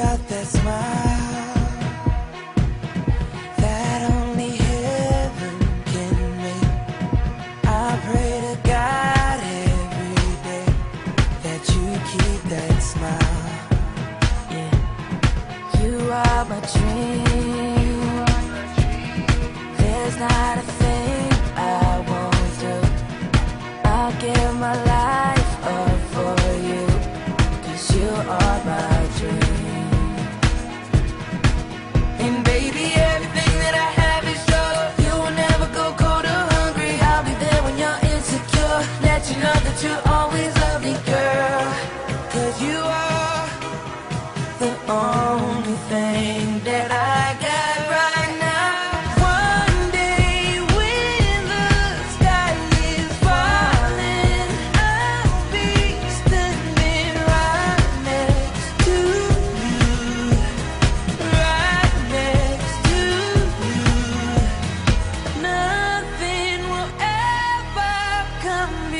got that smile. 相恋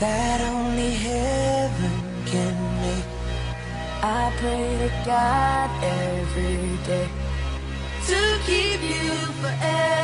that only heaven can make. I pray to God every day to keep you forever.